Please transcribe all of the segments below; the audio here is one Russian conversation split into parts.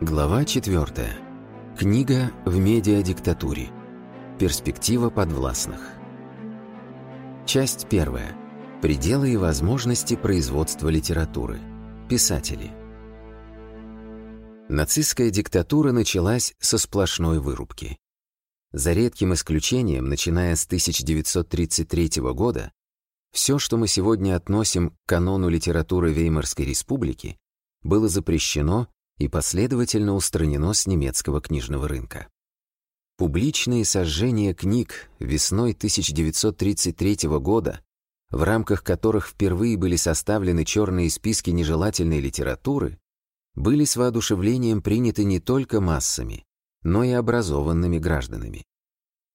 Глава 4. Книга в медиадиктатуре. Перспектива подвластных. Часть 1. Пределы и возможности производства литературы. Писатели. Нацистская диктатура началась со сплошной вырубки. За редким исключением, начиная с 1933 года, все, что мы сегодня относим к канону литературы Веймарской республики, было запрещено и последовательно устранено с немецкого книжного рынка. Публичные сожжения книг весной 1933 года, в рамках которых впервые были составлены черные списки нежелательной литературы, были с воодушевлением приняты не только массами, но и образованными гражданами.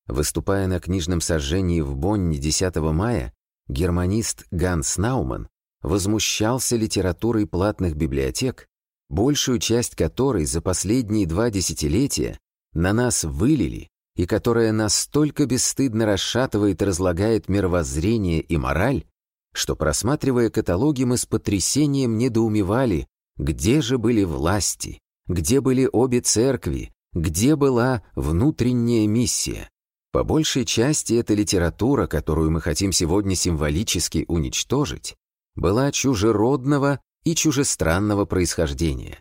Выступая на книжном сожжении в Бонне 10 мая, германист Ганс Науман возмущался литературой платных библиотек большую часть которой за последние два десятилетия на нас вылили и которая настолько бесстыдно расшатывает и разлагает мировоззрение и мораль, что, просматривая каталоги, мы с потрясением недоумевали, где же были власти, где были обе церкви, где была внутренняя миссия. По большей части эта литература, которую мы хотим сегодня символически уничтожить, была чужеродного и чужестранного происхождения.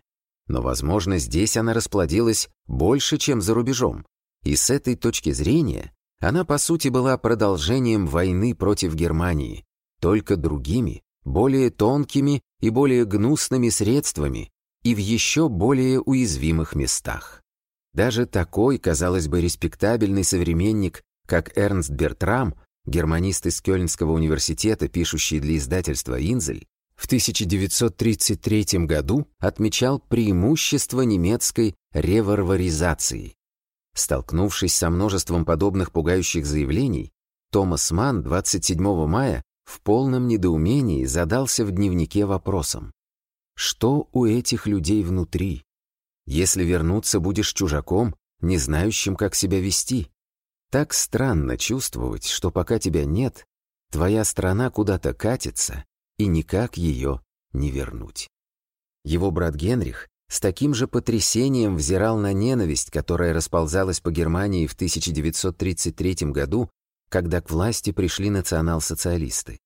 Но, возможно, здесь она расплодилась больше, чем за рубежом, и с этой точки зрения она, по сути, была продолжением войны против Германии, только другими, более тонкими и более гнусными средствами и в еще более уязвимых местах. Даже такой, казалось бы, респектабельный современник, как Эрнст Бертрам, германист из Кёльнского университета, пишущий для издательства «Инзель», в 1933 году отмечал преимущество немецкой реварваризации. Столкнувшись со множеством подобных пугающих заявлений, Томас Манн 27 мая в полном недоумении задался в дневнике вопросом. Что у этих людей внутри? Если вернуться, будешь чужаком, не знающим, как себя вести. Так странно чувствовать, что пока тебя нет, твоя страна куда-то катится, и никак ее не вернуть. Его брат Генрих с таким же потрясением взирал на ненависть, которая расползалась по Германии в 1933 году, когда к власти пришли национал-социалисты.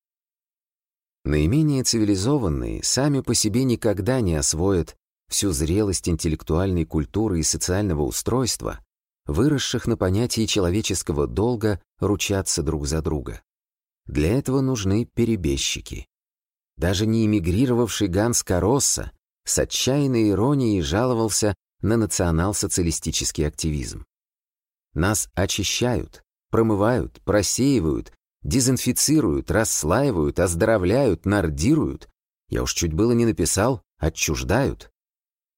Наименее цивилизованные сами по себе никогда не освоят всю зрелость интеллектуальной культуры и социального устройства, выросших на понятии человеческого долга ручаться друг за друга. Для этого нужны перебежчики. Даже не эмигрировавший Ганс Каросса с отчаянной иронией жаловался на национал-социалистический активизм. Нас очищают, промывают, просеивают, дезинфицируют, расслаивают, оздоровляют, нардируют. Я уж чуть было не написал «отчуждают».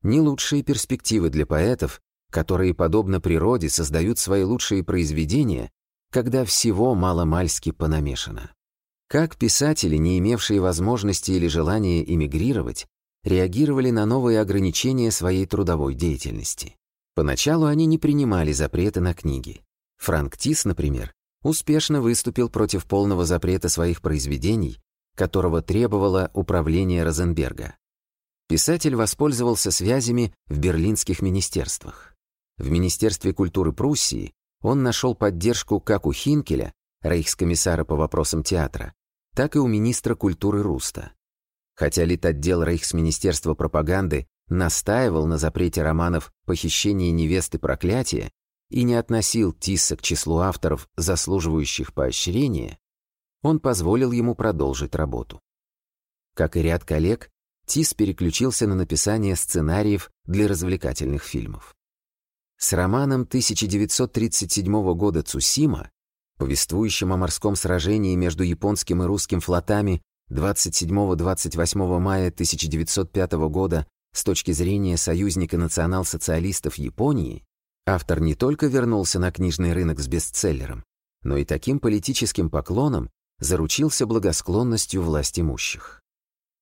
Не лучшие перспективы для поэтов, которые, подобно природе, создают свои лучшие произведения, когда всего мало-мальски понамешано. Как писатели, не имевшие возможности или желания эмигрировать, реагировали на новые ограничения своей трудовой деятельности. Поначалу они не принимали запреты на книги. Франк Тис, например, успешно выступил против полного запрета своих произведений, которого требовало управление Розенберга. Писатель воспользовался связями в берлинских министерствах. В Министерстве культуры Пруссии он нашел поддержку как у Хинкеля, рейхскомиссара по вопросам театра, так и у министра культуры Руста. Хотя Литотдел Рейхсминистерства пропаганды настаивал на запрете романов «Похищение невесты проклятия» и не относил Тисса к числу авторов, заслуживающих поощрения, он позволил ему продолжить работу. Как и ряд коллег, Тис переключился на написание сценариев для развлекательных фильмов. С романом 1937 года «Цусима» повествующим о морском сражении между японским и русским флотами 27-28 мая 1905 года с точки зрения союзника национал-социалистов Японии, автор не только вернулся на книжный рынок с бестселлером, но и таким политическим поклоном заручился благосклонностью власть имущих.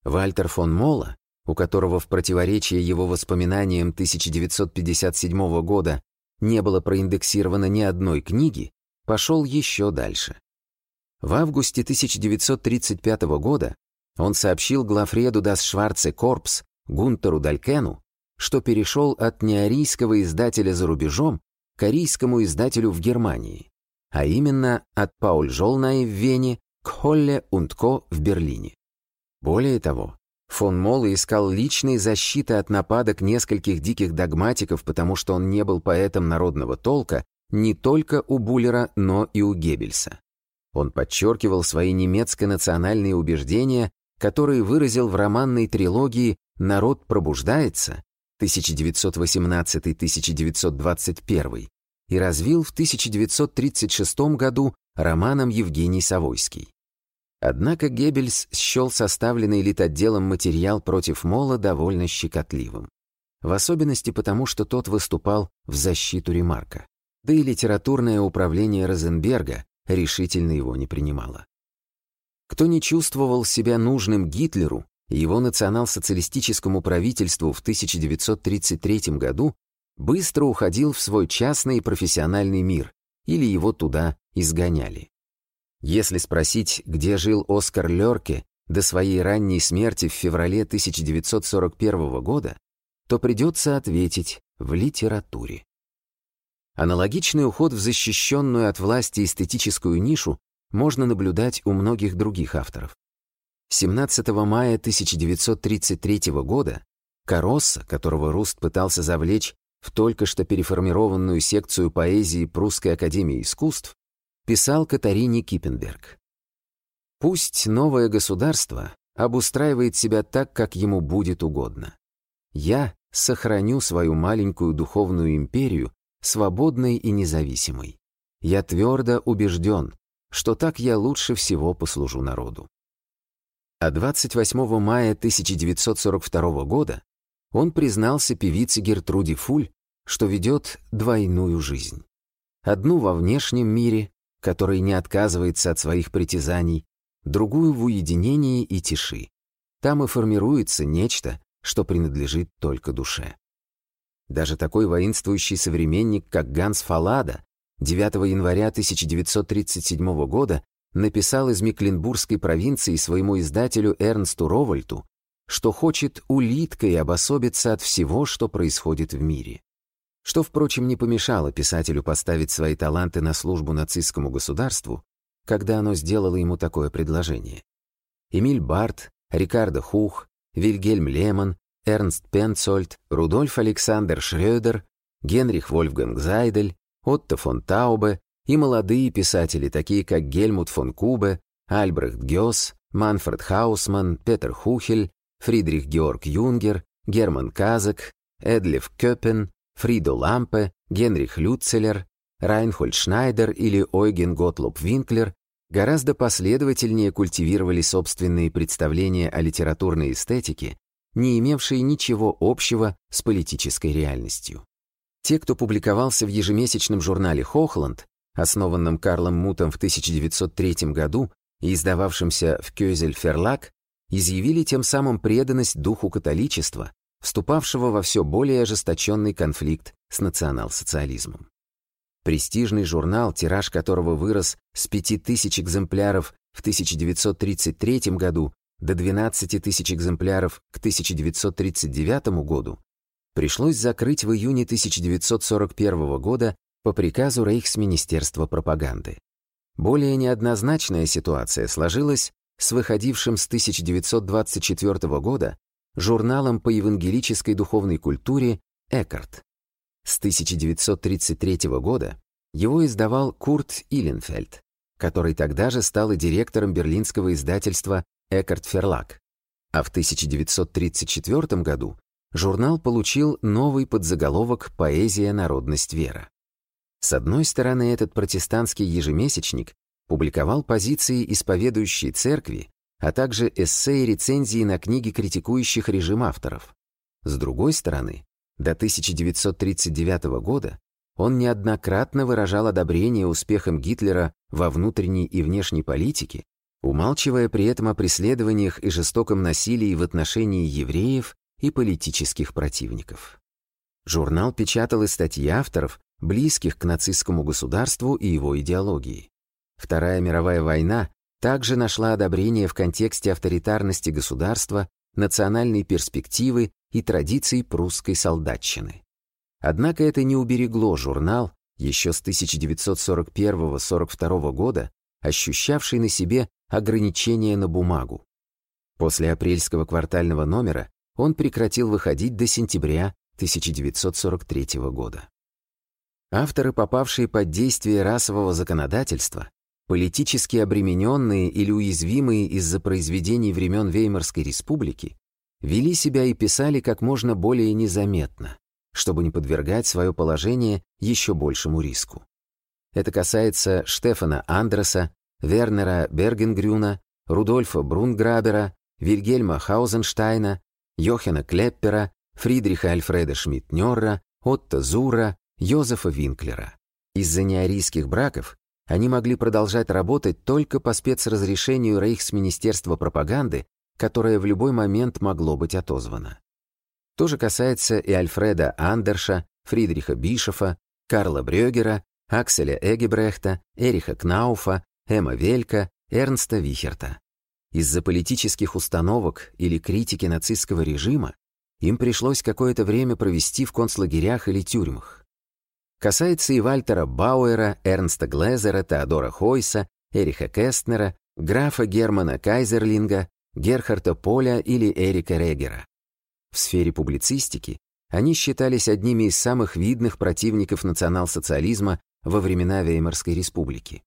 Вальтер фон Мола, у которого в противоречие его воспоминаниям 1957 года не было проиндексировано ни одной книги, пошел еще дальше. В августе 1935 года он сообщил главреду Дас Шварце Корпс Гунтеру Далькену, что перешел от неарийского издателя за рубежом к арийскому издателю в Германии, а именно от Пауль Жолнай в Вене к Холле und Ко в Берлине. Более того, фон Молле искал личной защиты от нападок нескольких диких догматиков, потому что он не был поэтом народного толка не только у Буллера, но и у Геббельса. Он подчеркивал свои немецко-национальные убеждения, которые выразил в романной трилогии «Народ пробуждается» 1918-1921 и развил в 1936 году романом Евгений Савойский. Однако Геббельс счел составленный литотделом материал против Мола довольно щекотливым. В особенности потому, что тот выступал в защиту Ремарка. Да и литературное управление Розенберга решительно его не принимало. Кто не чувствовал себя нужным Гитлеру и его национал-социалистическому правительству в 1933 году, быстро уходил в свой частный профессиональный мир, или его туда изгоняли. Если спросить, где жил Оскар Лёрке до своей ранней смерти в феврале 1941 года, то придется ответить в литературе. Аналогичный уход в защищенную от власти эстетическую нишу можно наблюдать у многих других авторов. 17 мая 1933 года Каросса, которого Руст пытался завлечь в только что переформированную секцию поэзии Прусской академии искусств, писал Катарине Киппенберг. «Пусть новое государство обустраивает себя так, как ему будет угодно. Я сохраню свою маленькую духовную империю свободной и независимой. Я твердо убежден, что так я лучше всего послужу народу. А 28 мая 1942 года он признался певице Гертруде Фуль, что ведет двойную жизнь. Одну во внешнем мире, который не отказывается от своих притязаний, другую в уединении и тиши. Там и формируется нечто, что принадлежит только душе. Даже такой воинствующий современник, как Ганс Фалада, 9 января 1937 года написал из Мекленбургской провинции своему издателю Эрнсту Ровальту, что хочет улиткой обособиться от всего, что происходит в мире. Что, впрочем, не помешало писателю поставить свои таланты на службу нацистскому государству, когда оно сделало ему такое предложение. Эмиль Барт, Рикарда Хух, Вильгельм Леман, Эрнст Пенцольд, Рудольф Александр Шрёдер, Генрих Вольфганг Зайдель, Отто фон Таубе и молодые писатели, такие как Гельмут фон Кубе, Альбрехт Гёс, Манфред Хаусман, Петер Хухель, Фридрих Георг Юнгер, Герман Казак, Эдлев Кёппен, Фридо Лампе, Генрих Люцелер, Райнхольд Шнайдер или Ойген Готлоб Винклер гораздо последовательнее культивировали собственные представления о литературной эстетике не имевшие ничего общего с политической реальностью. Те, кто публиковался в ежемесячном журнале «Хохланд», основанном Карлом Мутом в 1903 году и издававшемся в Кёзель-Ферлак, изъявили тем самым преданность духу католичества, вступавшего во все более ожесточенный конфликт с национал-социализмом. Престижный журнал, тираж которого вырос с 5000 экземпляров в 1933 году до 12 тысяч экземпляров к 1939 году, пришлось закрыть в июне 1941 года по приказу Рейхсминистерства пропаганды. Более неоднозначная ситуация сложилась с выходившим с 1924 года журналом по евангелической духовной культуре «Эккарт». С 1933 года его издавал Курт Иленфельд, который тогда же стал и директором берлинского издательства Эккарт Ферлак. А в 1934 году журнал получил новый подзаголовок «Поэзия, народность, вера». С одной стороны, этот протестантский ежемесячник публиковал позиции исповедующей церкви, а также эссе и рецензии на книги критикующих режим авторов. С другой стороны, до 1939 года он неоднократно выражал одобрение успехам Гитлера во внутренней и внешней политике умалчивая при этом о преследованиях и жестоком насилии в отношении евреев и политических противников. Журнал печатал и статьи авторов, близких к нацистскому государству и его идеологии. Вторая мировая война также нашла одобрение в контексте авторитарности государства, национальной перспективы и традиций прусской солдатчины. Однако это не уберегло журнал, еще с 1941-42 года, ощущавший на себе ограничения на бумагу. После апрельского квартального номера он прекратил выходить до сентября 1943 года. Авторы, попавшие под действие расового законодательства, политически обремененные или уязвимые из-за произведений времен Веймарской республики, вели себя и писали как можно более незаметно, чтобы не подвергать свое положение еще большему риску. Это касается Штефана Андреса, Вернера Бергенгрюна, Рудольфа Брунграбера, Вильгельма Хаузенштайна, Йохена Клеппера, Фридриха Альфреда Шмидтнерра, Отто Зура, Йозефа Винклера. Из-за неарийских браков они могли продолжать работать только по спецразрешению Рейхсминистерства пропаганды, которое в любой момент могло быть отозвано. То же касается и Альфреда Андерша, Фридриха Бишофа, Карла Брёгера, Акселя Эгебрехта, Эриха Кнауфа, Эма Велька, Эрнста Вихерта. Из-за политических установок или критики нацистского режима им пришлось какое-то время провести в концлагерях или тюрьмах. Касается и Вальтера Бауэра, Эрнста Глезера, Теодора Хойса, Эриха Кестнера, графа Германа Кайзерлинга, Герхарда Поля или Эрика Регера. В сфере публицистики они считались одними из самых видных противников национал-социализма во времена Веймарской республики.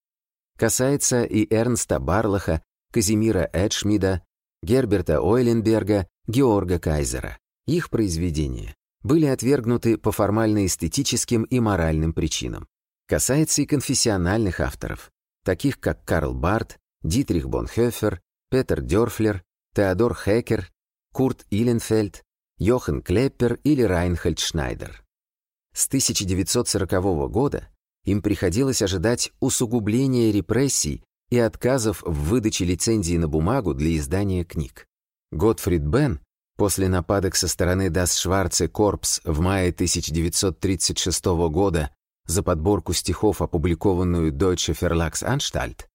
Касается и Эрнста Барлаха, Казимира Эдшмида, Герберта Ойленберга, Георга Кайзера. Их произведения были отвергнуты по формально-эстетическим и моральным причинам. Касается и конфессиональных авторов, таких как Карл Барт, Дитрих Бонхёфер, Петер Дёрфлер, Теодор Хекер, Курт Иленфельд, Йохан Клеппер или Райнхальд Шнайдер. С 1940 года им приходилось ожидать усугубления репрессий и отказов в выдаче лицензии на бумагу для издания книг. Готфрид Бен после нападок со стороны Дас Шварце Корпс в мае 1936 года за подборку стихов, опубликованную Deutsche Verlagsanstalt,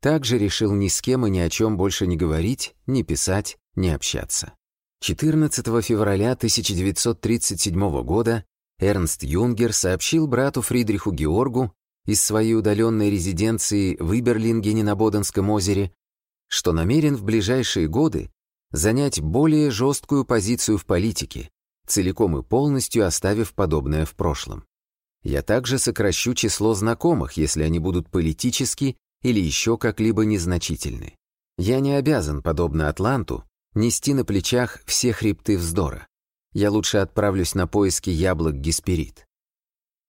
также решил ни с кем и ни о чем больше не говорить, не писать, не общаться. 14 февраля 1937 года Эрнст Юнгер сообщил брату Фридриху Георгу из своей удаленной резиденции в Иберлингене на Боденском озере, что намерен в ближайшие годы занять более жесткую позицию в политике, целиком и полностью оставив подобное в прошлом. Я также сокращу число знакомых, если они будут политически или еще как-либо незначительны. Я не обязан, подобно Атланту, нести на плечах все хребты вздора. Я лучше отправлюсь на поиски яблок Гесперид.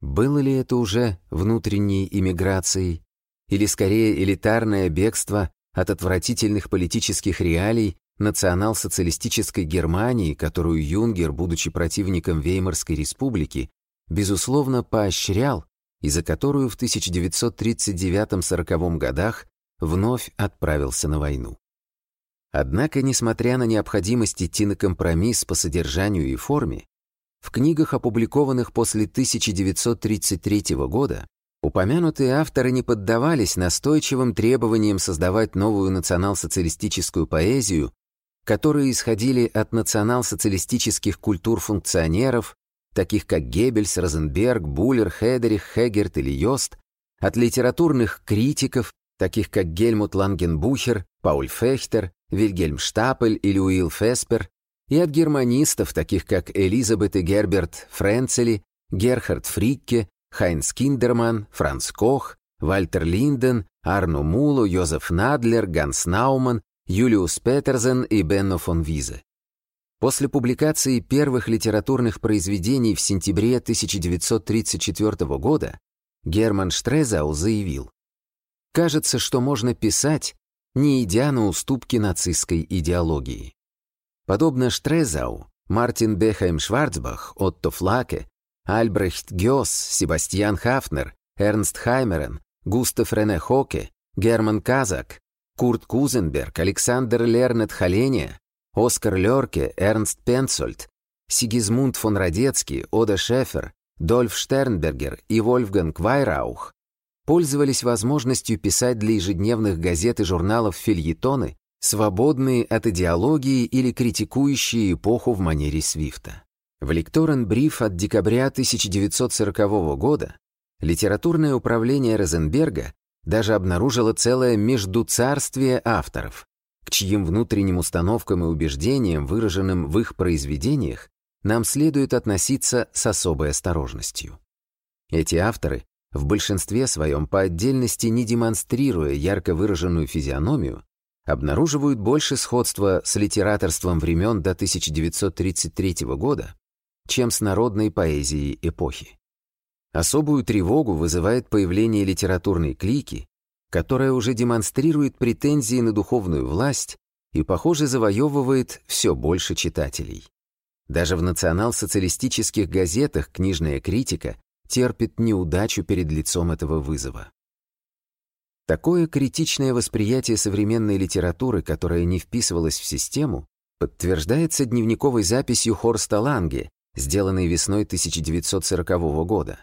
Было ли это уже внутренней иммиграцией, или скорее элитарное бегство от отвратительных политических реалий национал-социалистической Германии, которую Юнгер, будучи противником Веймарской республики, безусловно поощрял и за которую в 1939-40 годах вновь отправился на войну. Однако, несмотря на необходимость идти на компромисс по содержанию и форме, в книгах, опубликованных после 1933 года, упомянутые авторы не поддавались настойчивым требованиям создавать новую национал-социалистическую поэзию, которые исходили от национал-социалистических культур функционеров, таких как Геббельс, Розенберг, Буллер, Хедерих, Хегерт или Йост, от литературных критиков, таких как Гельмут Лангенбухер, Пауль Фехтер, Вильгельм Штапель или Вилл Феспер, и от германистов, таких как Элизабет и Герберт Френцели, Герхард Фрикке, Хайнц Киндерман, Франц Кох, Вальтер Линден, Арно Муло, Йозеф Надлер, Ганс Науман, Юлиус Петерзен и Бенно фон Визе. После публикации первых литературных произведений в сентябре 1934 года Герман Штрезау заявил, «Кажется, что можно писать, не идя на уступки нацистской идеологии». Подобно Штрезау, Мартин Бехайм Шварцбах, Отто Флаке, Альбрехт Гёс, Себастьян Хафнер, Эрнст Хаймерен, Густав Рене Хоке, Герман Казак, Курт Кузенберг, Александр Лернет Халения, Оскар Лёрке, Эрнст Пенцольд, Сигизмунд фон Радецкий, Ода Шефер, Дольф Штернбергер и Вольфганг Вайраух пользовались возможностью писать для ежедневных газет и журналов фильетоны свободные от идеологии или критикующие эпоху в манере Свифта. В лекторен-бриф от декабря 1940 года литературное управление Розенберга даже обнаружило целое междуцарствие авторов, к чьим внутренним установкам и убеждениям, выраженным в их произведениях, нам следует относиться с особой осторожностью. Эти авторы, в большинстве своем по отдельности не демонстрируя ярко выраженную физиономию, обнаруживают больше сходства с литераторством времен до 1933 года, чем с народной поэзией эпохи. Особую тревогу вызывает появление литературной клики, которая уже демонстрирует претензии на духовную власть и, похоже, завоевывает все больше читателей. Даже в национал-социалистических газетах книжная критика терпит неудачу перед лицом этого вызова. Такое критичное восприятие современной литературы, которая не вписывалась в систему, подтверждается дневниковой записью Хорста Ланге, сделанной весной 1940 года.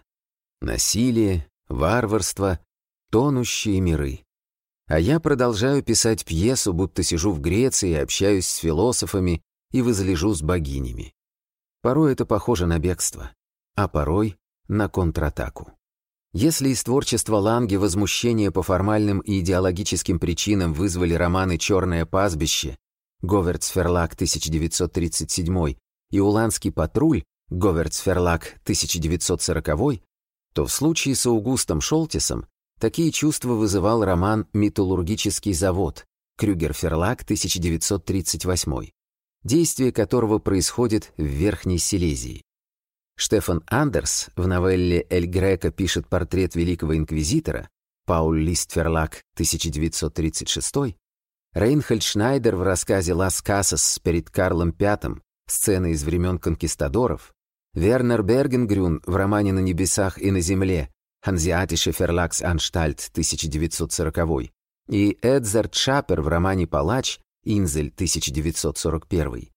Насилие, варварство, тонущие миры. А я продолжаю писать пьесу, будто сижу в Греции, общаюсь с философами и возлежу с богинями. Порой это похоже на бегство, а порой на контратаку. Если из творчества Ланге возмущение по формальным и идеологическим причинам вызвали романы «Черное пастбище», Говертсферлак 1937 и «Уланский патруль», Говертсферлак 1940, то в случае с Аугустом Шолтисом такие чувства вызывал роман «Металлургический завод» Крюгер-Ферлак 1938, действие которого происходит в Верхней Силезии. Штефан Андерс в новелле «Эль Грека» пишет портрет великого инквизитора, Пауль Листферлак, 1936, Рейнхольд Шнайдер в рассказе «Лас Касас» перед Карлом V, сцены из времен конкистадоров, Вернер Бергенгрюн в романе «На небесах и на земле», Ханзиатише Ферлакс Анштальт, 1940, и Эдзард Шапер в романе «Палач», Инзель, 1941,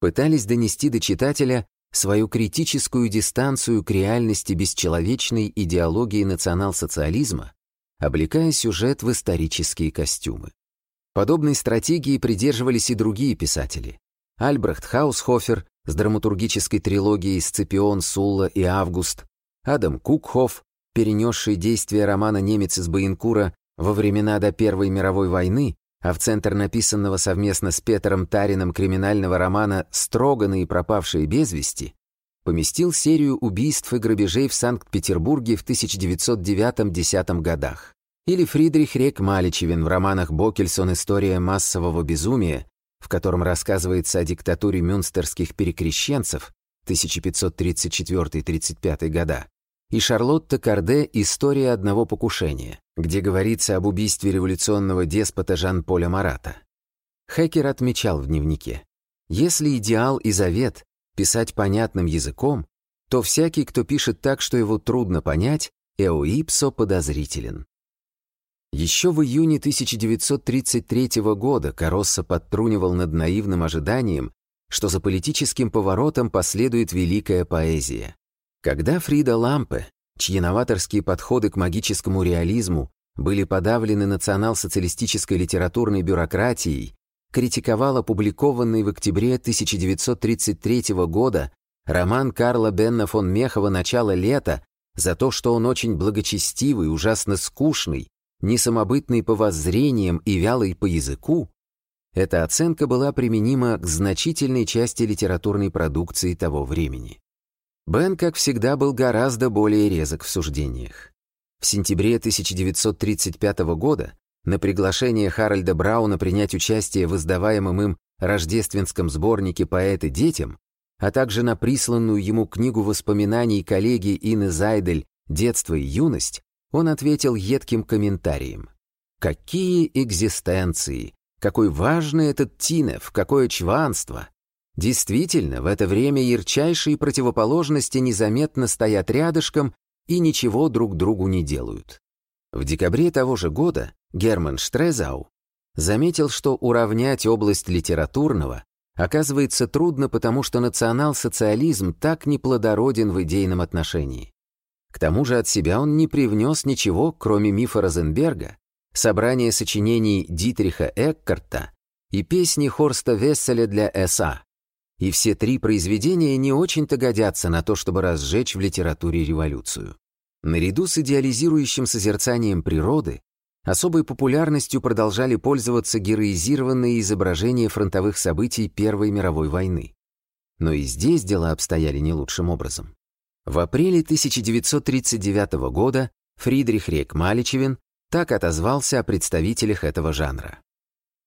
пытались донести до читателя свою критическую дистанцию к реальности бесчеловечной идеологии национал-социализма, облекая сюжет в исторические костюмы. Подобной стратегии придерживались и другие писатели. Альбрехт Хаусхофер с драматургической трилогией «Сципион», «Сулла» и «Август», Адам Кукхоф, перенесший действие романа «Немец из Баинкура» во времена до Первой мировой войны, а в центр написанного совместно с Петером Тарином криминального романа «Строганы и пропавшие без вести» поместил серию убийств и грабежей в Санкт-Петербурге в 1909-10 годах. Или Фридрих Рек Маличевин в романах Бокельсон «История массового безумия», в котором рассказывается о диктатуре мюнстерских перекрещенцев 1534-35 года, и Шарлотта Карде «История одного покушения», где говорится об убийстве революционного деспота Жан-Поля Марата. Хекер отмечал в дневнике, если идеал и завет писать понятным языком, то всякий, кто пишет так, что его трудно понять, эоипсо подозрителен. Еще в июне 1933 года Каросса подтрунивал над наивным ожиданием, что за политическим поворотом последует великая поэзия. Когда Фрида Лампе, чьи новаторские подходы к магическому реализму были подавлены национал-социалистической литературной бюрократией, критиковал опубликованный в октябре 1933 года роман Карла Бенна фон Мехова «Начало лета» за то, что он очень благочестивый, ужасно скучный, несамобытный по воззрениям и вялый по языку, эта оценка была применима к значительной части литературной продукции того времени. Бен, как всегда, был гораздо более резок в суждениях. В сентябре 1935 года на приглашение Харальда Брауна принять участие в издаваемом им рождественском сборнике «Поэты детям», а также на присланную ему книгу воспоминаний коллеги Инны Зайдель «Детство и юность», он ответил едким комментарием. «Какие экзистенции! Какой важный этот Тинев! Какое чванство! Действительно, в это время ярчайшие противоположности незаметно стоят рядышком и ничего друг другу не делают. В декабре того же года Герман Штрезау заметил, что уравнять область литературного оказывается трудно, потому что национал-социализм так неплодороден в идейном отношении. К тому же от себя он не привнес ничего, кроме мифа Розенберга, собрания сочинений Дитриха Эккарта и песни Хорста Весселя для СА. И все три произведения не очень-то годятся на то, чтобы разжечь в литературе революцию. Наряду с идеализирующим созерцанием природы, особой популярностью продолжали пользоваться героизированные изображения фронтовых событий Первой мировой войны. Но и здесь дела обстояли не лучшим образом. В апреле 1939 года Фридрих Рейк Маличевин так отозвался о представителях этого жанра.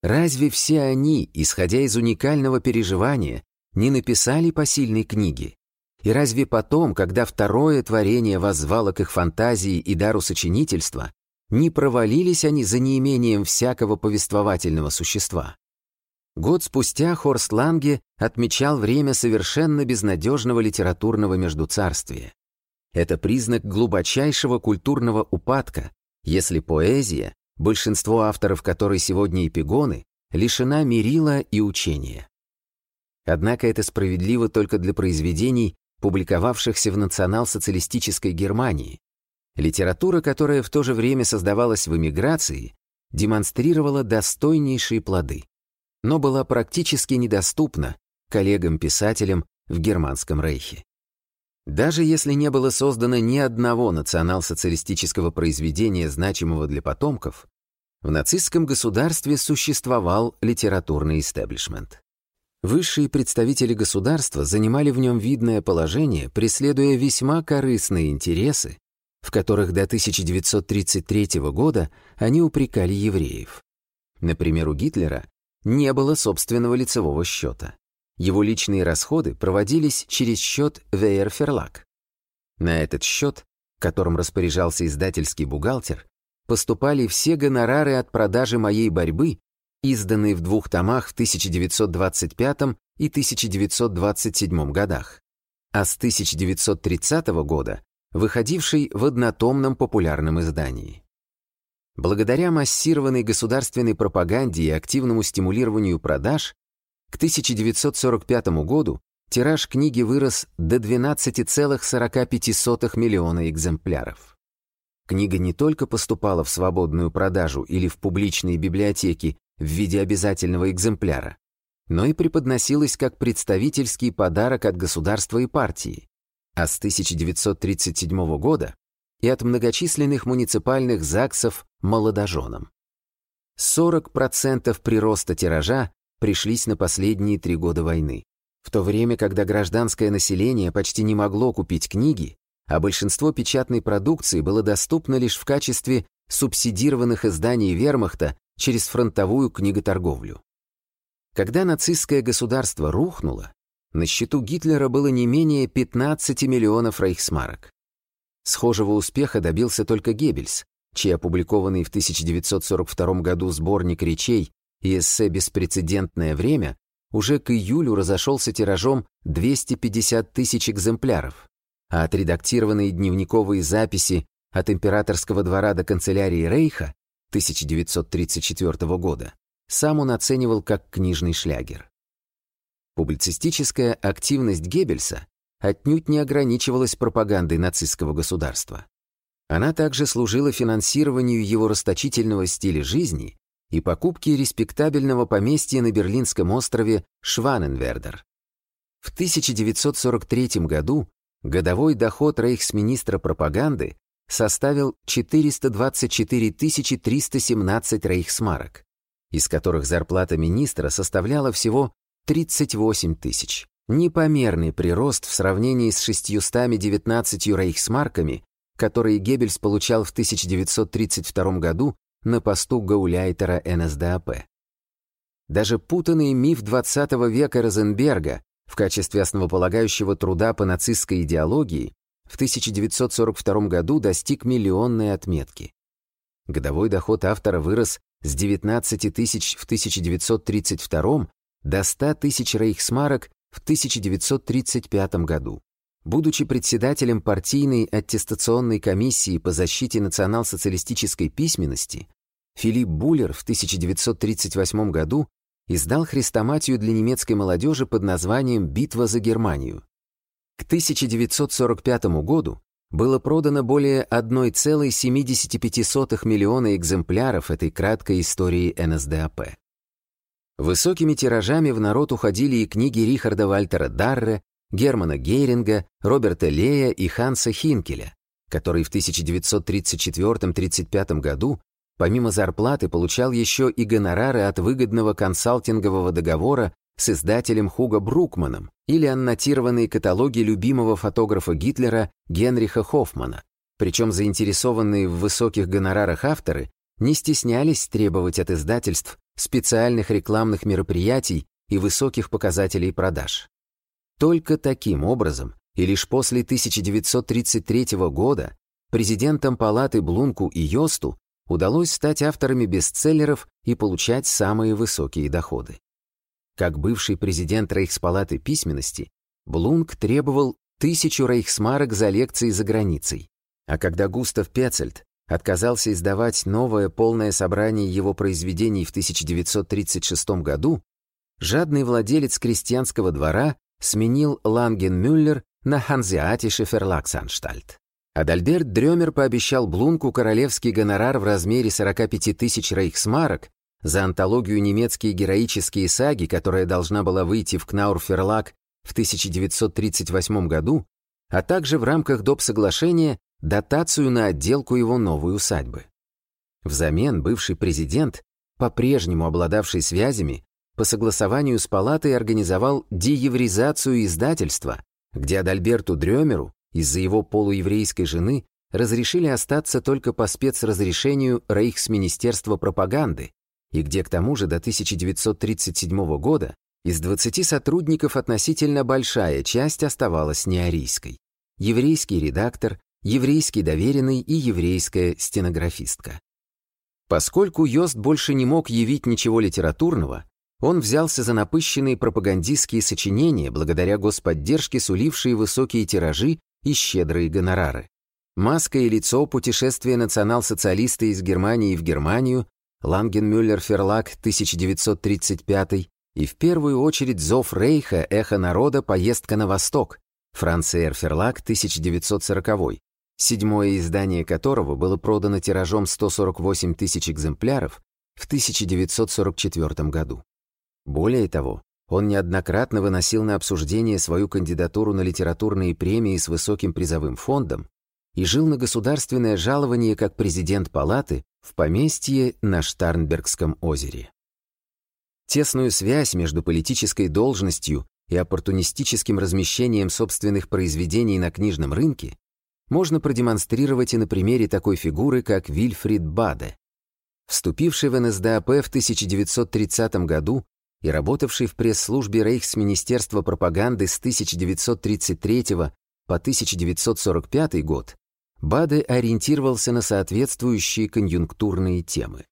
Разве все они, исходя из уникального переживания, не написали посильной книги? И разве потом, когда второе творение воззвало к их фантазии и дару сочинительства, не провалились они за неимением всякого повествовательного существа? Год спустя Хорст Ланге отмечал время совершенно безнадежного литературного междуцарствия. Это признак глубочайшего культурного упадка, если поэзия, большинство авторов которой сегодня эпигоны, лишена мерила и учения. Однако это справедливо только для произведений, публиковавшихся в национал-социалистической Германии. Литература, которая в то же время создавалась в эмиграции, демонстрировала достойнейшие плоды но была практически недоступна коллегам-писателям в Германском рейхе. Даже если не было создано ни одного национал-социалистического произведения, значимого для потомков, в нацистском государстве существовал литературный истеблишмент. Высшие представители государства занимали в нем видное положение, преследуя весьма корыстные интересы, в которых до 1933 года они упрекали евреев. Например, у Гитлера не было собственного лицевого счета. Его личные расходы проводились через счет Verlag. На этот счет, которым распоряжался издательский бухгалтер, поступали все гонорары от продажи моей борьбы, изданные в двух томах в 1925 и 1927 годах, а с 1930 года выходившей в однотомном популярном издании. Благодаря массированной государственной пропаганде и активному стимулированию продаж, к 1945 году тираж книги вырос до 12,45 миллиона экземпляров. Книга не только поступала в свободную продажу или в публичные библиотеки в виде обязательного экземпляра, но и преподносилась как представительский подарок от государства и партии. А с 1937 года и от многочисленных муниципальных ЗАГСов молодоженам. 40% прироста тиража пришлись на последние три года войны. В то время, когда гражданское население почти не могло купить книги, а большинство печатной продукции было доступно лишь в качестве субсидированных изданий вермахта через фронтовую книготорговлю. Когда нацистское государство рухнуло, на счету Гитлера было не менее 15 миллионов рейхсмарок. Схожего успеха добился только Геббельс, чей опубликованный в 1942 году сборник речей и эссе «Беспрецедентное время» уже к июлю разошелся тиражом 250 тысяч экземпляров, а отредактированные дневниковые записи от императорского двора до канцелярии Рейха 1934 года сам он оценивал как книжный шлягер. Публицистическая активность Геббельса отнюдь не ограничивалась пропагандой нацистского государства. Она также служила финансированию его расточительного стиля жизни и покупке респектабельного поместья на Берлинском острове Шваненвердер. В 1943 году годовой доход рейхсминистра пропаганды составил 424 317 рейхсмарок, из которых зарплата министра составляла всего 38 тысяч. Непомерный прирост в сравнении с 619 рейхсмарками, которые Геббельс получал в 1932 году на посту гауляйтера НСДАП. Даже путанный миф XX века Розенберга в качестве основополагающего труда по нацистской идеологии в 1942 году достиг миллионной отметки. Годовой доход автора вырос с 19 тысяч в 1932 до 100 тысяч рейхсмарок в 1935 году. Будучи председателем партийной аттестационной комиссии по защите национал-социалистической письменности, Филипп Буллер в 1938 году издал хрестоматию для немецкой молодежи под названием «Битва за Германию». К 1945 году было продано более 1,75 миллиона экземпляров этой краткой истории НСДАП. Высокими тиражами в народ уходили и книги Рихарда Вальтера Дарре, Германа Гейринга, Роберта Лея и Ханса Хинкеля, который в 1934-35 году помимо зарплаты получал еще и гонорары от выгодного консалтингового договора с издателем Хуго Брукманом или аннотированные каталоги любимого фотографа Гитлера Генриха Хоффмана. Причем заинтересованные в высоких гонорарах авторы не стеснялись требовать от издательств специальных рекламных мероприятий и высоких показателей продаж. Только таким образом и лишь после 1933 года президентам палаты Блунку и Йосту удалось стать авторами бестселлеров и получать самые высокие доходы. Как бывший президент Рейхспалаты письменности, Блунк требовал тысячу рейхсмарок за лекции за границей, а когда Густав Пецельд отказался издавать новое полное собрание его произведений в 1936 году, жадный владелец крестьянского двора сменил Ланген-Мюллер на Ханзеатише Ферлагсанштальт. Адальберт Дрёмер пообещал Блунку королевский гонорар в размере 45 тысяч рейхсмарок за антологию «Немецкие героические саги», которая должна была выйти в Кнаур Ферлаг в 1938 году, а также в рамках доп. соглашения дотацию на отделку его новой усадьбы. Взамен бывший президент, по-прежнему обладавший связями, по согласованию с палатой организовал деевризацию издательства, где Адальберту Дрёмеру из-за его полуеврейской жены разрешили остаться только по спецразрешению Рейхсминистерства пропаганды, и где к тому же до 1937 года из 20 сотрудников относительно большая часть оставалась неарийской. Еврейский редактор, еврейский доверенный и еврейская стенографистка. Поскольку Йост больше не мог явить ничего литературного, он взялся за напыщенные пропагандистские сочинения, благодаря господдержке, сулившие высокие тиражи и щедрые гонорары. «Маска и лицо. Путешествие национал-социалиста из Германии в Германию», Лангенмюллер Ферлаг, 1935 и в первую очередь «Зов Рейха. Эхо народа. Поездка на восток», Франция Эрферлаг, 1940 седьмое издание которого было продано тиражом 148 тысяч экземпляров в 1944 году. Более того, он неоднократно выносил на обсуждение свою кандидатуру на литературные премии с высоким призовым фондом и жил на государственное жалование как президент палаты в поместье на Штарнбергском озере. Тесную связь между политической должностью и оппортунистическим размещением собственных произведений на книжном рынке можно продемонстрировать и на примере такой фигуры, как Вильфрид Баде. Вступивший в НСДАП в 1930 году и работавший в пресс-службе Рейхсминистерства пропаганды с 1933 по 1945 год, Баде ориентировался на соответствующие конъюнктурные темы.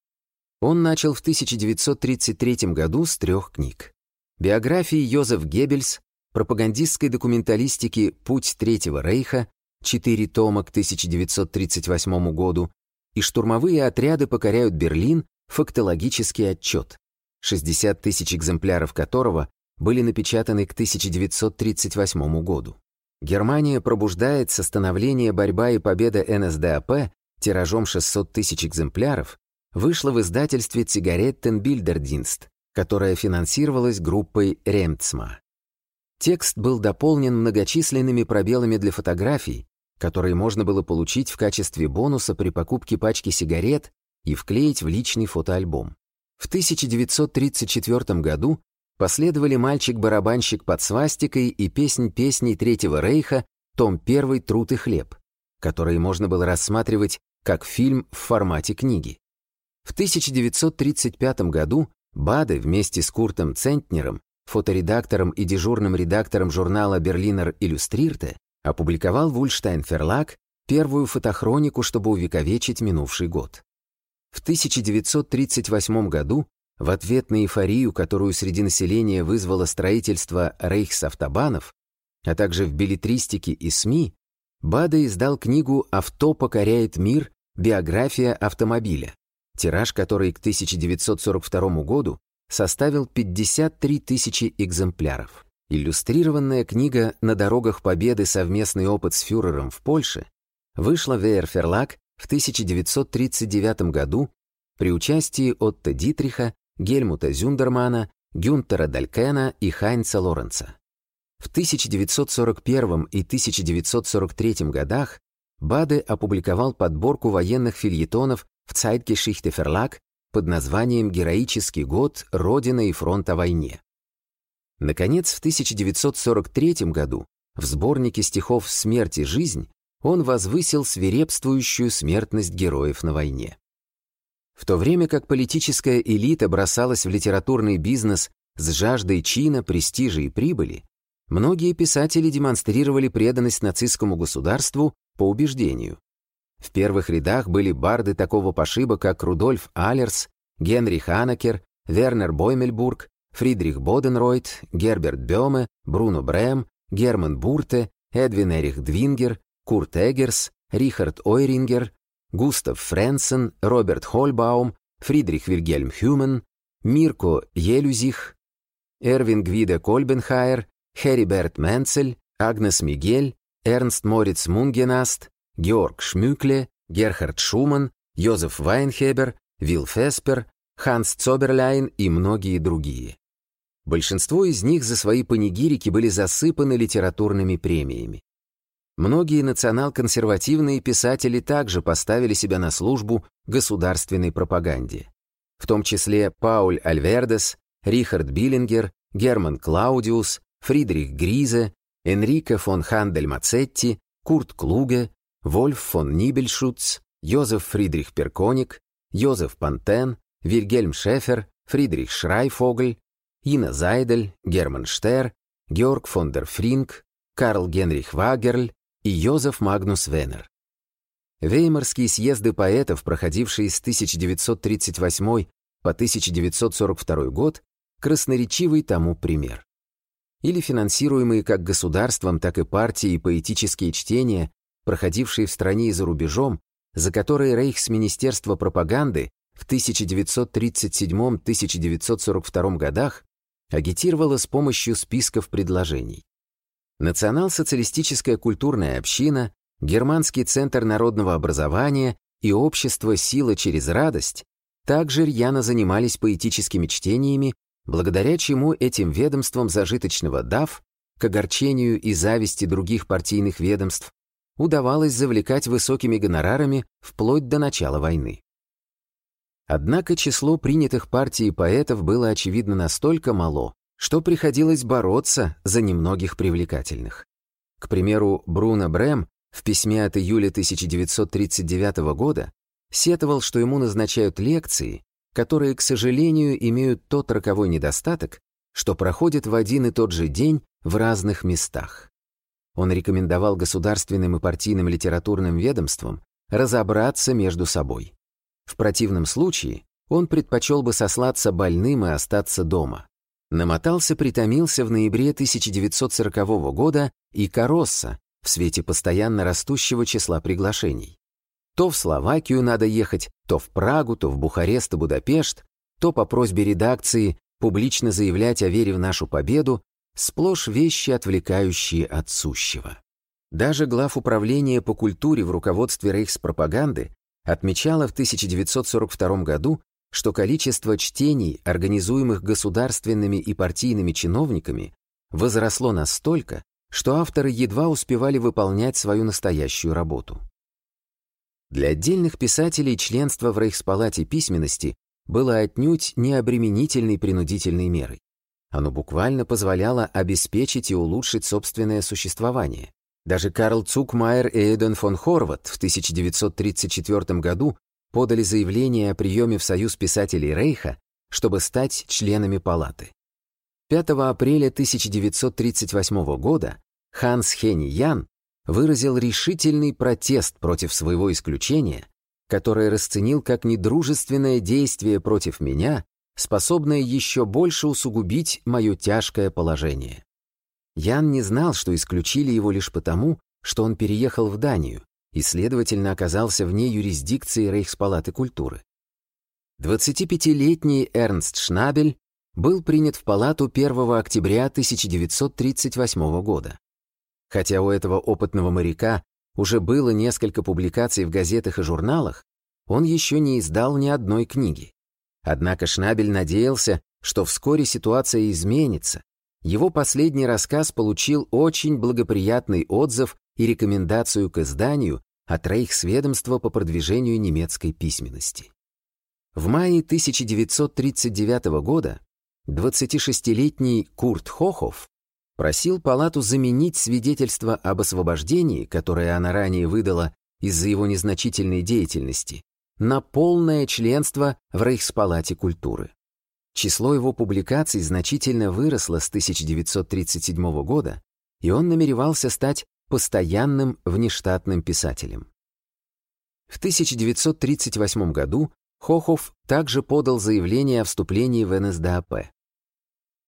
Он начал в 1933 году с трех книг. Биографии Йозеф Геббельс, пропагандистской документалистики «Путь Третьего Рейха», 4 тома к 1938 году, и штурмовые отряды покоряют Берлин, фактологический отчет, 60 тысяч экземпляров которого были напечатаны к 1938 году. Германия пробуждает со становления «Борьба и победа НСДАП» тиражом 600 тысяч экземпляров вышла в издательстве «Цигареттен Бильдердинст», которая финансировалась группой Ремцма. Текст был дополнен многочисленными пробелами для фотографий, которые можно было получить в качестве бонуса при покупке пачки сигарет и вклеить в личный фотоальбом. В 1934 году последовали «Мальчик-барабанщик под свастикой» и «Песнь песней Третьего Рейха», том 1 «Труд и хлеб», которые можно было рассматривать как фильм в формате книги. В 1935 году Баде вместе с Куртом Центнером, фоторедактором и дежурным редактором журнала «Берлинер Иллюстрирте», опубликовал в Ульштайн Ферлаг первую фотохронику, чтобы увековечить минувший год. В 1938 году, в ответ на эйфорию, которую среди населения вызвало строительство рейхсавтобанов, а также в билетристике и СМИ, Бада издал книгу «Авто покоряет мир. Биография автомобиля», тираж которой к 1942 году составил 53 тысячи экземпляров. Иллюстрированная книга «На дорогах Победы. Совместный опыт с фюрером в Польше» вышла в Эйрферлаг в 1939 году при участии Отто Дитриха, Гельмута Зюндермана, Гюнтера Далькена и Хайнца Лоренца. В 1941 и 1943 годах Баде опубликовал подборку военных фильетонов в Zeitgeschichte Verlag под названием «Героический год. Родина и фронт о войне». Наконец, в 1943 году в сборнике стихов «Смерть и жизнь» он возвысил свирепствующую смертность героев на войне. В то время как политическая элита бросалась в литературный бизнес с жаждой чина, престижа и прибыли, многие писатели демонстрировали преданность нацистскому государству по убеждению. В первых рядах были барды такого пошиба, как Рудольф Алерс, Генри Ханекер, Вернер Боймельбург, Фридрих Боденройт, Герберт Бёме, Бруно Брэм, Герман Бурте, Эдвин Эрих Двингер, Курт Эггерс, Рихард Ойрингер, Густав Френсен, Роберт Хольбаум, Фридрих Вильгельм Хюммен, Мирко Елузих, Эрвин Гвидо Кольбенхайер, Хериберт Менцель, Агнес Мигель, Эрнст Мориц Мунгенаст, Георг Шмюкле, Герхард Шуман, Йозеф Вайнхебер, Вилл Феспер, Ханс Цоберляйн и многие другие. Большинство из них за свои панегирики были засыпаны литературными премиями. Многие национал-консервативные писатели также поставили себя на службу государственной пропаганде. В том числе Пауль Альвердес, Рихард Биллингер, Герман Клаудиус, Фридрих Гризе, Энрико фон Хандель-Мацетти, Курт Клуге, Вольф фон Нибельшутц, Йозеф Фридрих Перконик, Йозеф Пантен, Вильгельм Шефер, Фридрих Шрайфогль, Ина Зайдель, Герман Штер, Георг фон дер Фринг, Карл Генрих Вагерль и Йозеф Магнус Венер. Веймарские съезды поэтов, проходившие с 1938 по 1942 год, красноречивый тому пример. Или финансируемые как государством, так и партией поэтические чтения, проходившие в стране и за рубежом, за которые Рейхсминистерство пропаганды в 1937-1942 годах агитировало с помощью списков предложений. Национал-социалистическая культурная община, Германский центр народного образования и общество «Сила через радость» также рьяно занимались поэтическими чтениями, благодаря чему этим ведомствам зажиточного ДАФ, к огорчению и зависти других партийных ведомств, удавалось завлекать высокими гонорарами вплоть до начала войны. Однако число принятых партией поэтов было, очевидно, настолько мало, что приходилось бороться за немногих привлекательных. К примеру, Бруно Брэм в письме от июля 1939 года сетовал, что ему назначают лекции, которые, к сожалению, имеют тот роковой недостаток, что проходят в один и тот же день в разных местах. Он рекомендовал государственным и партийным литературным ведомствам разобраться между собой. В противном случае он предпочел бы сослаться больным и остаться дома. Намотался, притомился в ноябре 1940 года и Коросса в свете постоянно растущего числа приглашений. То в Словакию надо ехать, то в Прагу, то в Бухарест и Будапешт, то по просьбе редакции публично заявлять о вере в нашу победу, сплошь вещи, отвлекающие от сущего. Даже глав управления по культуре в руководстве рейхспропаганды отмечала в 1942 году, что количество чтений, организуемых государственными и партийными чиновниками, возросло настолько, что авторы едва успевали выполнять свою настоящую работу. Для отдельных писателей членство в Рейхспалате письменности было отнюдь не обременительной принудительной мерой. Оно буквально позволяло обеспечить и улучшить собственное существование. Даже Карл Цукмайер и Эйден фон Хорват в 1934 году подали заявление о приеме в Союз писателей Рейха, чтобы стать членами палаты. 5 апреля 1938 года Ханс Хенни Ян выразил решительный протест против своего исключения, которое расценил как недружественное действие против меня способное еще больше усугубить мое тяжкое положение. Ян не знал, что исключили его лишь потому, что он переехал в Данию и, следовательно, оказался вне юрисдикции Рейхспалаты культуры. 25-летний Эрнст Шнабель был принят в палату 1 октября 1938 года. Хотя у этого опытного моряка уже было несколько публикаций в газетах и журналах, он еще не издал ни одной книги. Однако Шнабель надеялся, что вскоре ситуация изменится. Его последний рассказ получил очень благоприятный отзыв и рекомендацию к изданию от Рейхсведомства по продвижению немецкой письменности. В мае 1939 года 26-летний Курт Хохов просил палату заменить свидетельство об освобождении, которое она ранее выдала из-за его незначительной деятельности, на полное членство в Рейхспалате культуры. Число его публикаций значительно выросло с 1937 года, и он намеревался стать постоянным внештатным писателем. В 1938 году Хохов также подал заявление о вступлении в НСДАП.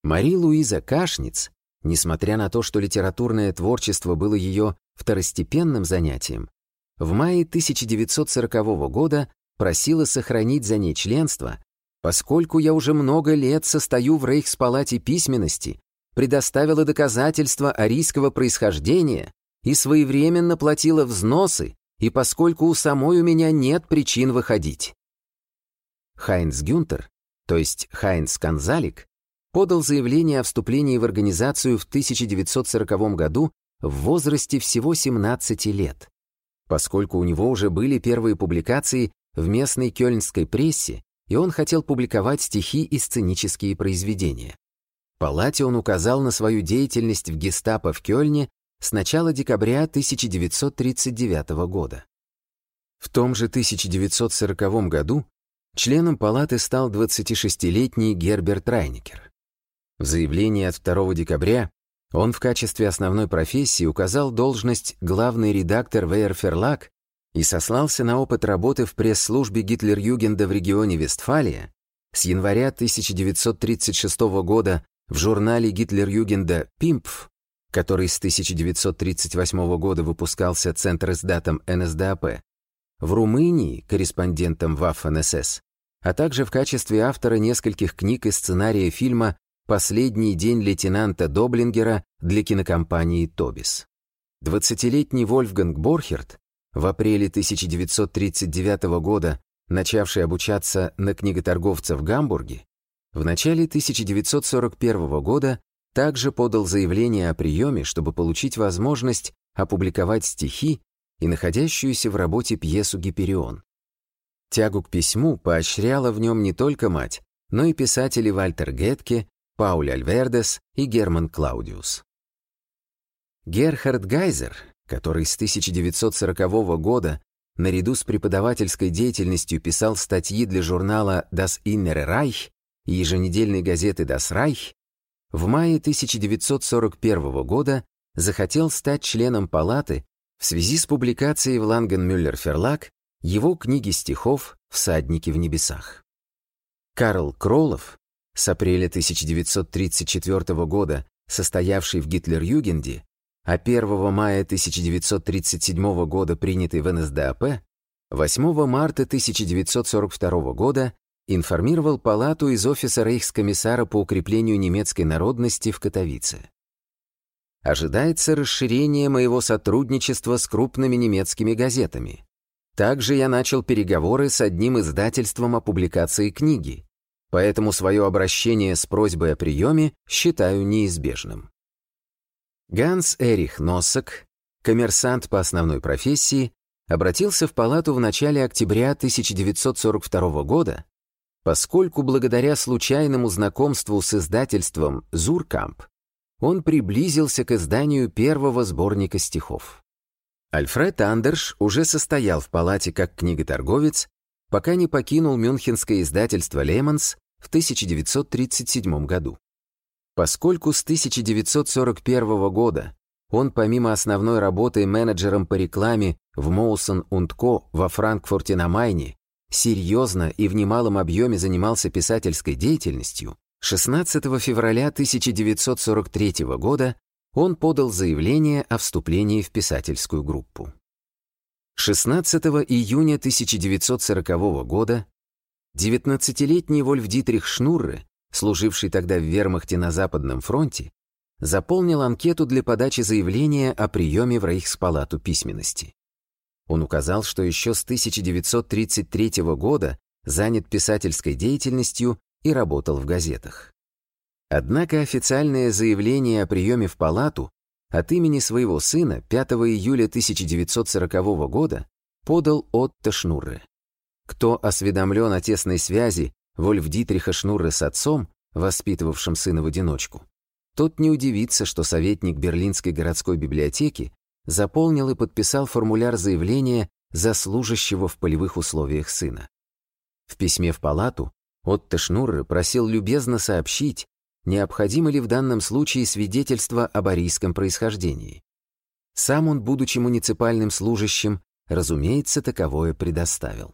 Мари-Луиза Кашниц, несмотря на то, что литературное творчество было ее второстепенным занятием, в мае 1940 года просила сохранить за ней членство, поскольку я уже много лет состою в Рейхспалате письменности, предоставила доказательства арийского происхождения и своевременно платила взносы, и поскольку у самой у меня нет причин выходить. Хайнц Гюнтер, то есть Хайнц Канзалик, подал заявление о вступлении в организацию в 1940 году в возрасте всего 17 лет. Поскольку у него уже были первые публикации в местной кёльнской прессе, и он хотел публиковать стихи и сценические произведения. Палате он указал на свою деятельность в гестапо в Кёльне с начала декабря 1939 года. В том же 1940 году Членом палаты стал 26-летний Герберт Райникер. В заявлении от 2 декабря он в качестве основной профессии указал должность главный редактор Вейерферлаг и сослался на опыт работы в пресс-службе Гитлер-Югенда в регионе Вестфалия с января 1936 года в журнале Гитлер-Югенда «Пимпф», который с 1938 года выпускался Центр издатом НСДАП, в Румынии корреспондентом ВАФ-НСС, а также в качестве автора нескольких книг и сценария фильма «Последний день лейтенанта Доблингера» для кинокомпании «Тобис». 20-летний Вольфганг Борхерт, в апреле 1939 года начавший обучаться на книготорговца в Гамбурге, в начале 1941 года также подал заявление о приеме, чтобы получить возможность опубликовать стихи и находящуюся в работе пьесу «Гиперион». Тягу к письму поощряла в нем не только мать, но и писатели Вальтер Гетке, Пауль Альвердес и Герман Клаудиус. Герхард Гайзер, который с 1940 года наряду с преподавательской деятельностью писал статьи для журнала Das Innere Reich и еженедельной газеты Das Reich, в мае 1941 года захотел стать членом палаты в связи с публикацией в Лангенмюллер Ферлаг его книги стихов «Всадники в небесах». Карл Кролов, с апреля 1934 года состоявший в Гитлер-Югенде, а 1 мая 1937 года принятый в НСДАП, 8 марта 1942 года информировал палату из офиса рейхскомиссара по укреплению немецкой народности в Катовице. Ожидается расширение моего сотрудничества с крупными немецкими газетами. Также я начал переговоры с одним издательством о публикации книги, поэтому свое обращение с просьбой о приеме считаю неизбежным. Ганс Эрих Носок, коммерсант по основной профессии, обратился в палату в начале октября 1942 года, поскольку благодаря случайному знакомству с издательством «Зуркамп» он приблизился к изданию первого сборника стихов. Альфред Андерш уже состоял в палате как книготорговец, пока не покинул мюнхенское издательство «Лемонс» в 1937 году. Поскольку с 1941 года он помимо основной работы менеджером по рекламе в Моусон Ко во Франкфурте на Майне серьезно и в немалом объеме занимался писательской деятельностью, 16 февраля 1943 года он подал заявление о вступлении в писательскую группу. 16 июня 1940 года 19-летний Вольф Дитрих Шнурре, служивший тогда в вермахте на Западном фронте, заполнил анкету для подачи заявления о приеме в Рейхспалату письменности. Он указал, что еще с 1933 года занят писательской деятельностью и работал в газетах. Однако официальное заявление о приеме в палату от имени своего сына 5 июля 1940 года подал Отто Шнурре. Кто осведомлен о тесной связи Вольф Дитриха Шнурре с отцом, воспитывавшим сына в одиночку, тот не удивится, что советник Берлинской городской библиотеки заполнил и подписал формуляр заявления за служащего в полевых условиях сына. В письме в палату Отто Шнурре просил любезно сообщить, необходимо ли в данном случае свидетельство об арийском происхождении. Сам он, будучи муниципальным служащим, разумеется, таковое предоставил.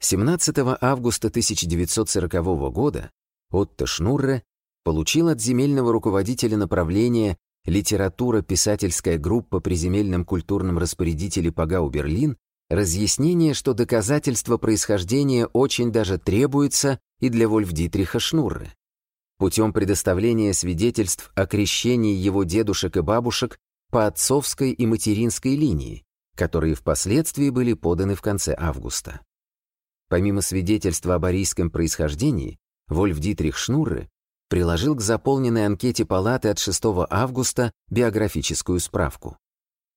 17 августа 1940 года Отто Шнурре получил от земельного руководителя направления «Литература. Писательская группа при земельном культурном распорядителе Пагау Берлин» разъяснение, что доказательство происхождения очень даже требуется и для Вольфдитриха Шнурре. Путем предоставления свидетельств о крещении его дедушек и бабушек по отцовской и материнской линии, которые впоследствии были поданы в конце августа. Помимо свидетельства об арийском происхождении, Вольф Дитрих Шнурре приложил к заполненной анкете палаты от 6 августа биографическую справку.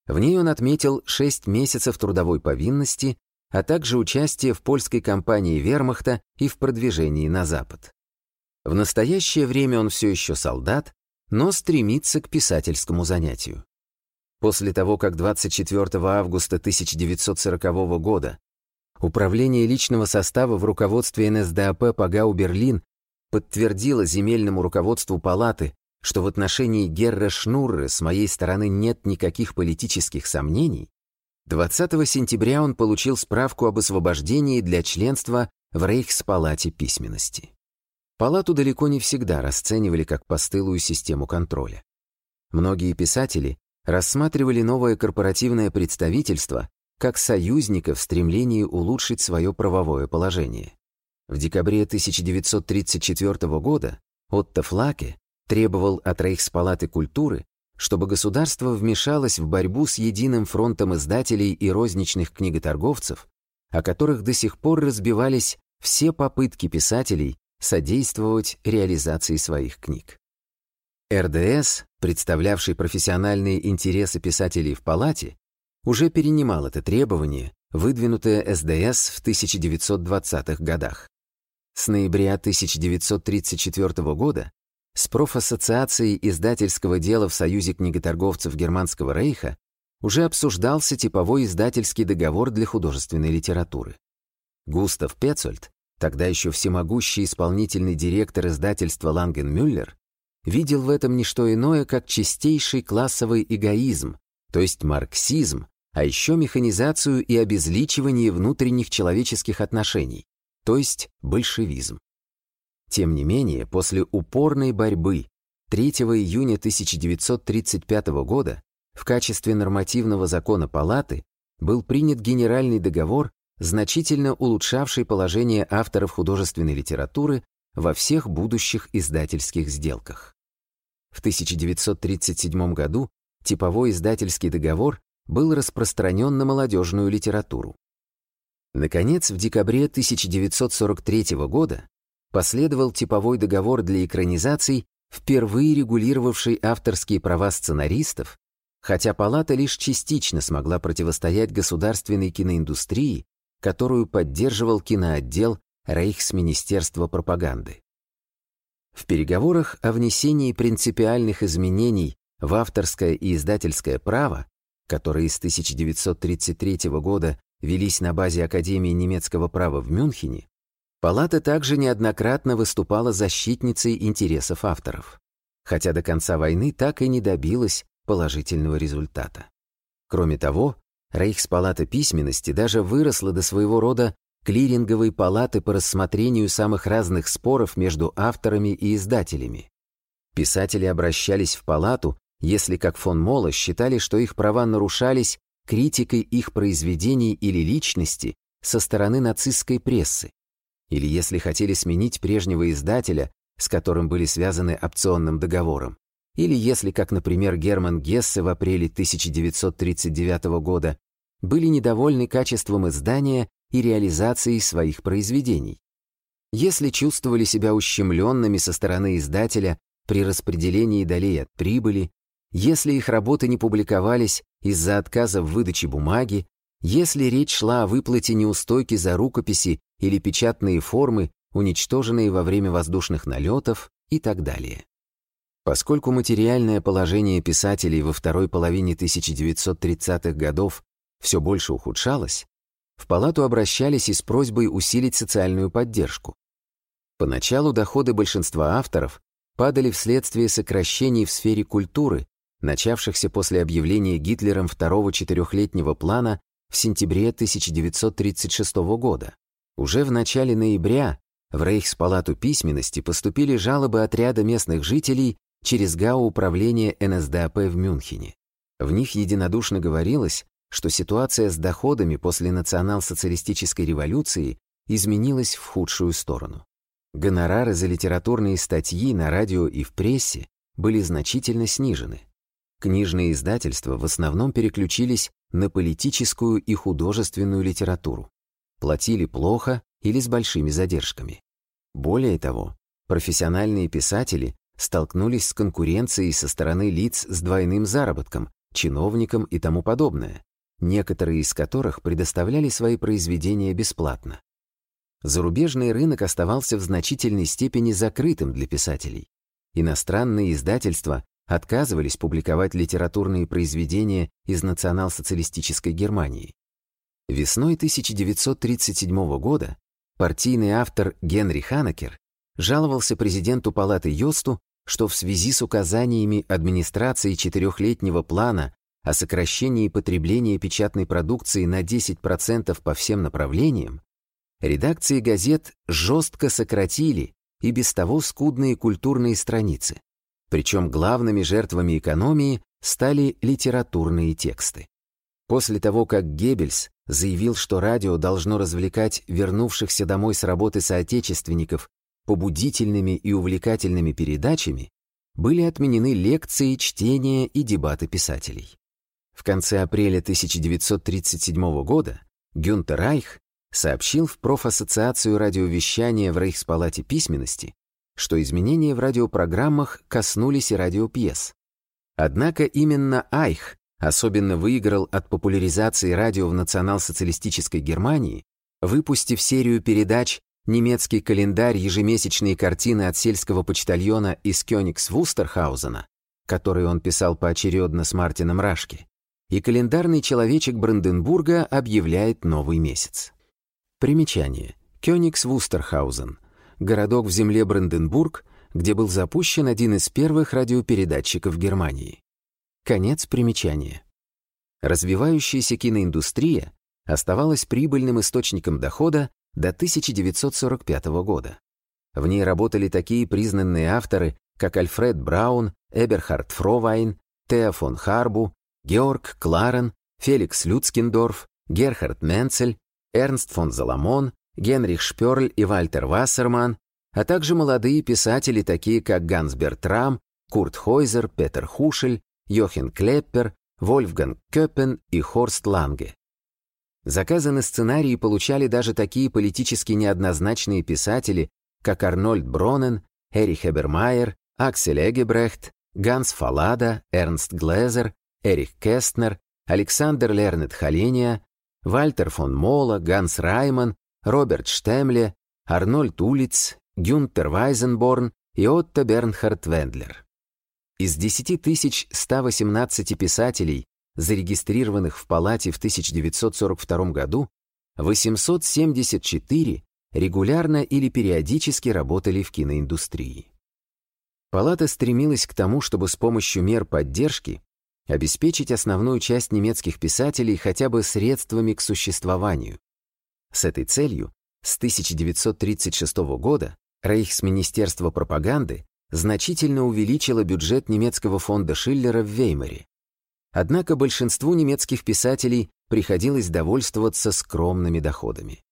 В ней он отметил 6 месяцев трудовой повинности, а также участие в польской кампании вермахта и в продвижении на Запад. В настоящее время он все еще солдат, но стремится к писательскому занятию. После того, как 24 августа 1940 года Управление личного состава в руководстве НСДАП Пагау Берлин подтвердило земельному руководству палаты, что в отношении Герра Шнурры с моей стороны нет никаких политических сомнений, 20 сентября он получил справку об освобождении для членства в Рейхспалате письменности. Палату далеко не всегда расценивали как постылую систему контроля. Многие писатели рассматривали новое корпоративное представительство как союзника в стремлении улучшить свое правовое положение. В декабре 1934 года Отто Флаке требовал от Рейхспалаты культуры, чтобы государство вмешалось в борьбу с единым фронтом издателей и розничных книготорговцев, о которых до сих пор разбивались все попытки писателей содействовать реализации своих книг. РДС, представлявший профессиональные интересы писателей в палате, уже перенимал это требование, выдвинутое СДС в 1920-х годах. С ноября 1934 года с профассоциацией издательского дела в Союзе книготорговцев Германского рейха уже обсуждался типовой издательский договор для художественной литературы. Густав Пецольд, тогда еще всемогущий исполнительный директор издательства Ланген Мюллер, видел в этом не что иное, как чистейший классовый эгоизм, то есть марксизм, а еще механизацию и обезличивание внутренних человеческих отношений, то есть большевизм. Тем не менее, после упорной борьбы 3 июня 1935 года в качестве нормативного закона Палаты был принят Генеральный договор, значительно улучшавший положение авторов художественной литературы во всех будущих издательских сделках. В 1937 году типовой издательский договор был распространен на молодежную литературу. Наконец, в декабре 1943 года последовал типовой договор для экранизаций, впервые регулировавший авторские права сценаристов, хотя палата лишь частично смогла противостоять государственной киноиндустрии, которую поддерживал киноотдел Рейхсминистерства пропаганды. В переговорах о внесении принципиальных изменений в авторское и издательское право которые с 1933 года велись на базе Академии немецкого права в Мюнхене, Палата также неоднократно выступала защитницей интересов авторов, хотя до конца войны так и не добилась положительного результата. Кроме того, Рейхспалата письменности даже выросла до своего рода клиринговой палаты по рассмотрению самых разных споров между авторами и издателями. Писатели обращались в палату если, как фон Мола, считали, что их права нарушались критикой их произведений или личности со стороны нацистской прессы, или если хотели сменить прежнего издателя, с которым были связаны опционным договором, или если, как, например, Герман Гессе в апреле 1939 года, были недовольны качеством издания и реализацией своих произведений. Если чувствовали себя ущемленными со стороны издателя при распределении долей от прибыли, если их работы не публиковались из-за отказа в выдаче бумаги, если речь шла о выплате неустойки за рукописи или печатные формы, уничтоженные во время воздушных налетов и так далее. Поскольку материальное положение писателей во второй половине 1930-х годов все больше ухудшалось, в палату обращались и с просьбой усилить социальную поддержку. Поначалу доходы большинства авторов падали вследствие сокращений в сфере культуры, начавшихся после объявления Гитлером второго четырехлетнего плана в сентябре 1936 года. Уже в начале ноября в Рейхспалату письменности поступили жалобы отряда местных жителей через ГАУ управления НСДАП в Мюнхене. В них единодушно говорилось, что ситуация с доходами после национал-социалистической революции изменилась в худшую сторону. Гонорары за литературные статьи на радио и в прессе были значительно снижены. Книжные издательства в основном переключились на политическую и художественную литературу. Платили плохо или с большими задержками. Более того, профессиональные писатели столкнулись с конкуренцией со стороны лиц с двойным заработком, чиновникам и тому подобное, некоторые из которых предоставляли свои произведения бесплатно. Зарубежный рынок оставался в значительной степени закрытым для писателей. Иностранные издательства отказывались публиковать литературные произведения из национал-социалистической Германии. Весной 1937 года партийный автор Генри Ханекер жаловался президенту палаты Йосту, что в связи с указаниями администрации четырехлетнего плана о сокращении потребления печатной продукции на 10% по всем направлениям, редакции газет жестко сократили и без того скудные культурные страницы. Причем главными жертвами экономии стали литературные тексты. После того, как Геббельс заявил, что радио должно развлекать вернувшихся домой с работы соотечественников побудительными и увлекательными передачами, были отменены лекции, чтения и дебаты писателей. В конце апреля 1937 года Гюнтер Райх сообщил в профассоциацию радиовещания в Рейхспалате письменности, что изменения в радиопрограммах коснулись и радиопьес. Однако именно Айх особенно выиграл от популяризации радио в национал-социалистической Германии, выпустив серию передач «Немецкий календарь. Ежемесячные картины от сельского почтальона из Кёнигс-Вустерхаузена», который он писал поочередно с Мартином Рашки, и календарный человечек Бранденбурга объявляет новый месяц. Примечание. Кёнигс-Вустерхаузен городок в земле Бранденбург, где был запущен один из первых радиопередатчиков Германии. Конец примечания. Развивающаяся киноиндустрия оставалась прибыльным источником дохода до 1945 года. В ней работали такие признанные авторы, как Альфред Браун, Эберхард Фровайн, Тео фон Харбу, Георг Кларен, Феликс Люцкендорф, Герхард Менцель, Эрнст фон Заламон, Генрих Шперль и Вальтер Вассерман, а также молодые писатели, такие как Ганс Бертрам, Курт Хойзер, Петер Хушель, Йохен Клеппер, Вольфганг Кёпен и Хорст Ланге. Заказы на сценарии получали даже такие политически неоднозначные писатели, как Арнольд Броннен, Эрих Эбермайер, Аксель Эгебрехт, Ганс Фаллада, Эрнст Глезер, Эрих Кестнер, Александр Лернет-Холения, Вальтер фон Мола, Ганс Райман, Роберт Штеммле, Арнольд Улиц, Гюнтер Вайзенборн и Отто Бернхард Вендлер. Из 10 118 писателей, зарегистрированных в палате в 1942 году, 874 регулярно или периодически работали в киноиндустрии. Палата стремилась к тому, чтобы с помощью мер поддержки обеспечить основную часть немецких писателей хотя бы средствами к существованию, с этой целью с 1936 года Рейхсминистерство пропаганды значительно увеличило бюджет немецкого фонда Шиллера в Веймаре. Однако большинству немецких писателей приходилось довольствоваться скромными доходами.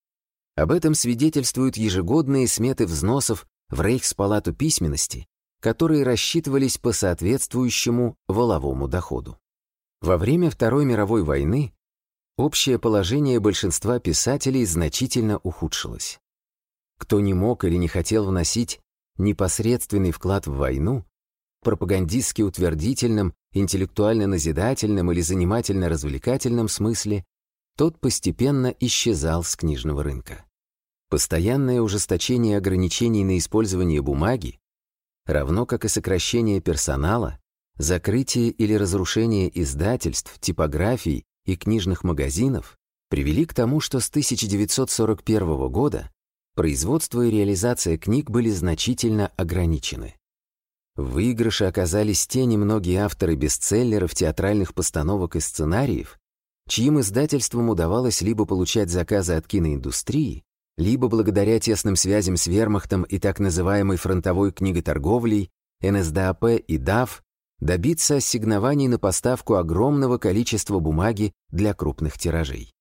Об этом свидетельствуют ежегодные сметы взносов в Рейхспалату письменности, которые рассчитывались по соответствующему воловому доходу. Во время Второй мировой войны общее положение большинства писателей значительно ухудшилось. Кто не мог или не хотел вносить непосредственный вклад в войну, пропагандистски утвердительном, интеллектуально-назидательном или занимательно-развлекательном смысле, тот постепенно исчезал с книжного рынка. Постоянное ужесточение ограничений на использование бумаги, равно как и сокращение персонала, закрытие или разрушение издательств, типографий и книжных магазинов привели к тому, что с 1941 года производство и реализация книг были значительно ограничены. В выигрыше оказались те немногие авторы бестселлеров, театральных постановок и сценариев, чьим издательствам удавалось либо получать заказы от киноиндустрии, либо благодаря тесным связям с вермахтом и так называемой фронтовой книготорговлей, НСДАП и ДАФ, добиться ассигнований на поставку огромного количества бумаги для крупных тиражей.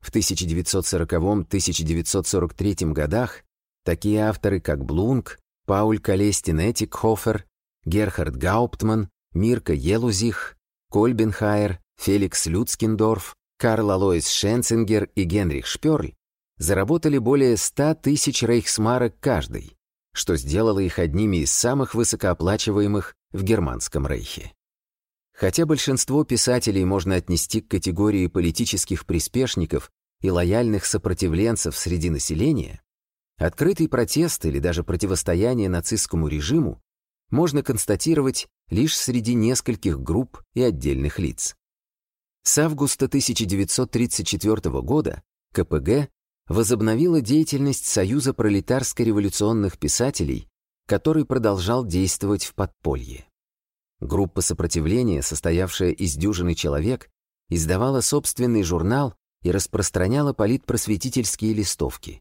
В 1940-1943 годах такие авторы, как Блунк, Пауль Калестин Этикхофер, Герхард Гауптман, Мирка Елузих, Кольбенхайер, Феликс Люцкендорф, Карл Алоис Шенцингер и Генрих Шпёрль заработали более 100 тысяч рейхсмарок каждый, что сделало их одними из самых высокооплачиваемых в Германском рейхе. Хотя большинство писателей можно отнести к категории политических приспешников и лояльных сопротивленцев среди населения, открытый протест или даже противостояние нацистскому режиму можно констатировать лишь среди нескольких групп и отдельных лиц. С августа 1934 года КПГ возобновила деятельность Союза пролетарско-революционных писателей, который продолжал действовать в подполье. Группа сопротивления, состоявшая из дюжины человек, издавала собственный журнал и распространяла политпросветительские листовки.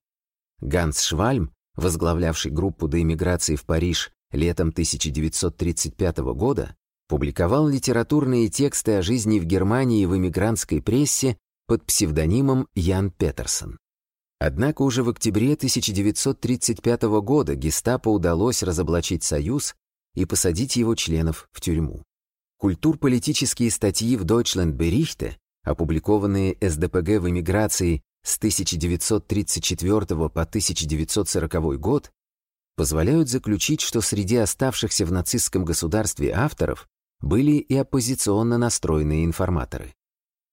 Ганс Швальм, возглавлявший группу до эмиграции в Париж летом 1935 года, публиковал литературные тексты о жизни в Германии в эмигрантской прессе под псевдонимом Ян Петерсон. Однако уже в октябре 1935 года гестапо удалось разоблачить Союз и посадить его членов в тюрьму. Культурполитические статьи в Deutschland опубликованные СДПГ в эмиграции с 1934 по 1940 год, позволяют заключить, что среди оставшихся в нацистском государстве авторов были и оппозиционно настроенные информаторы.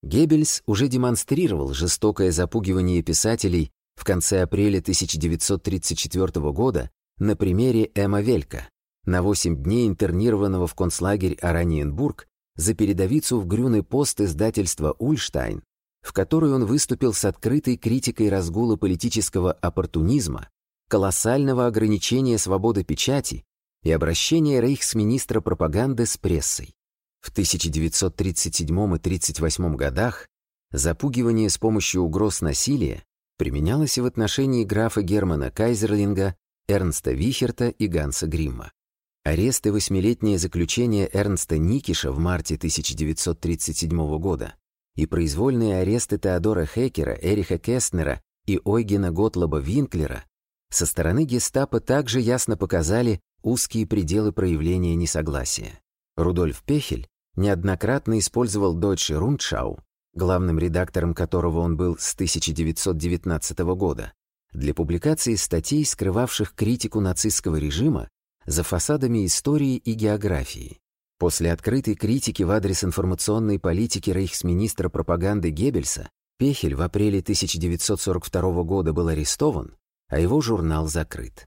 Геббельс уже демонстрировал жестокое запугивание писателей в конце апреля 1934 года на примере Эма Велька, на 8 дней интернированного в концлагерь Араниенбург за передовицу в Грюный пост издательства «Ульштайн», в которой он выступил с открытой критикой разгула политического оппортунизма, колоссального ограничения свободы печати и обращения рейхсминистра пропаганды с прессой. В 1937 и 1938 годах запугивание с помощью угроз насилия применялось и в отношении графа Германа Кайзерлинга, Эрнста Вихерта и Ганса Гримма. Арест и восьмилетнее заключение Эрнста Никиша в марте 1937 года и произвольные аресты Теодора Хекера, Эриха Кестнера и Ойгена Готлоба Винклера со стороны гестапо также ясно показали узкие пределы проявления несогласия. Рудольф Пехель неоднократно использовал Deutsche Rundschau главным редактором которого он был с 1919 года, для публикации статей, скрывавших критику нацистского режима за фасадами истории и географии. После открытой критики в адрес информационной политики рейхсминистра пропаганды Геббельса Пехель в апреле 1942 года был арестован, а его журнал закрыт.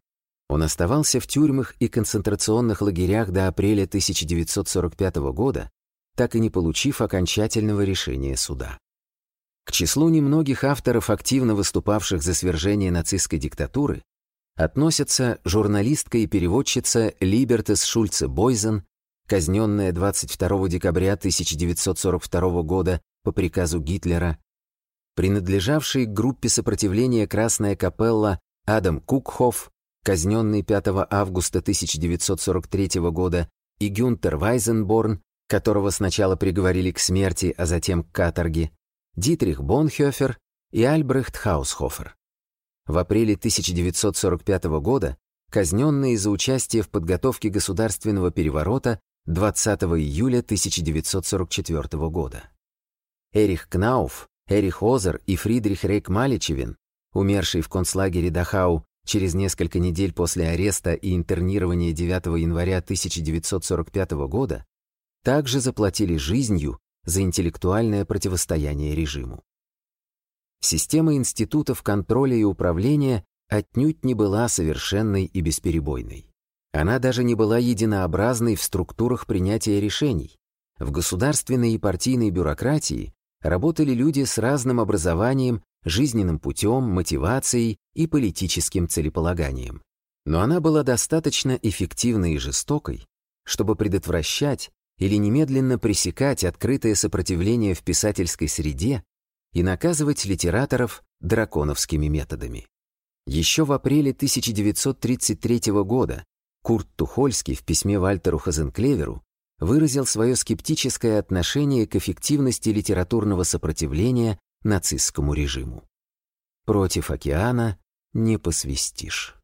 Он оставался в тюрьмах и концентрационных лагерях до апреля 1945 года, так и не получив окончательного решения суда. К числу немногих авторов, активно выступавших за свержение нацистской диктатуры, относятся журналистка и переводчица Либертес Шульце Бойзен, казненная 22 декабря 1942 года по приказу Гитлера, принадлежавший к группе сопротивления «Красная капелла» Адам Кукхоф, казненный 5 августа 1943 года, и Гюнтер Вайзенборн, которого сначала приговорили к смерти, а затем к каторге, Дитрих Бонхёфер и Альбрехт Хаусхофер. В апреле 1945 года казненные за участие в подготовке государственного переворота 20 июля 1944 года. Эрих Кнауф, Эрих Озер и Фридрих Рейк Маличевин, умерший в концлагере Дахау через несколько недель после ареста и интернирования 9 января 1945 года, также заплатили жизнью за интеллектуальное противостояние режиму. Система институтов контроля и управления отнюдь не была совершенной и бесперебойной. Она даже не была единообразной в структурах принятия решений. В государственной и партийной бюрократии работали люди с разным образованием, жизненным путем, мотивацией и политическим целеполаганием. Но она была достаточно эффективной и жестокой, чтобы предотвращать или немедленно пресекать открытое сопротивление в писательской среде и наказывать литераторов драконовскими методами. Еще в апреле 1933 года Курт Тухольский в письме Вальтеру Хазенклеверу выразил свое скептическое отношение к эффективности литературного сопротивления нацистскому режиму. Против океана не посвистишь.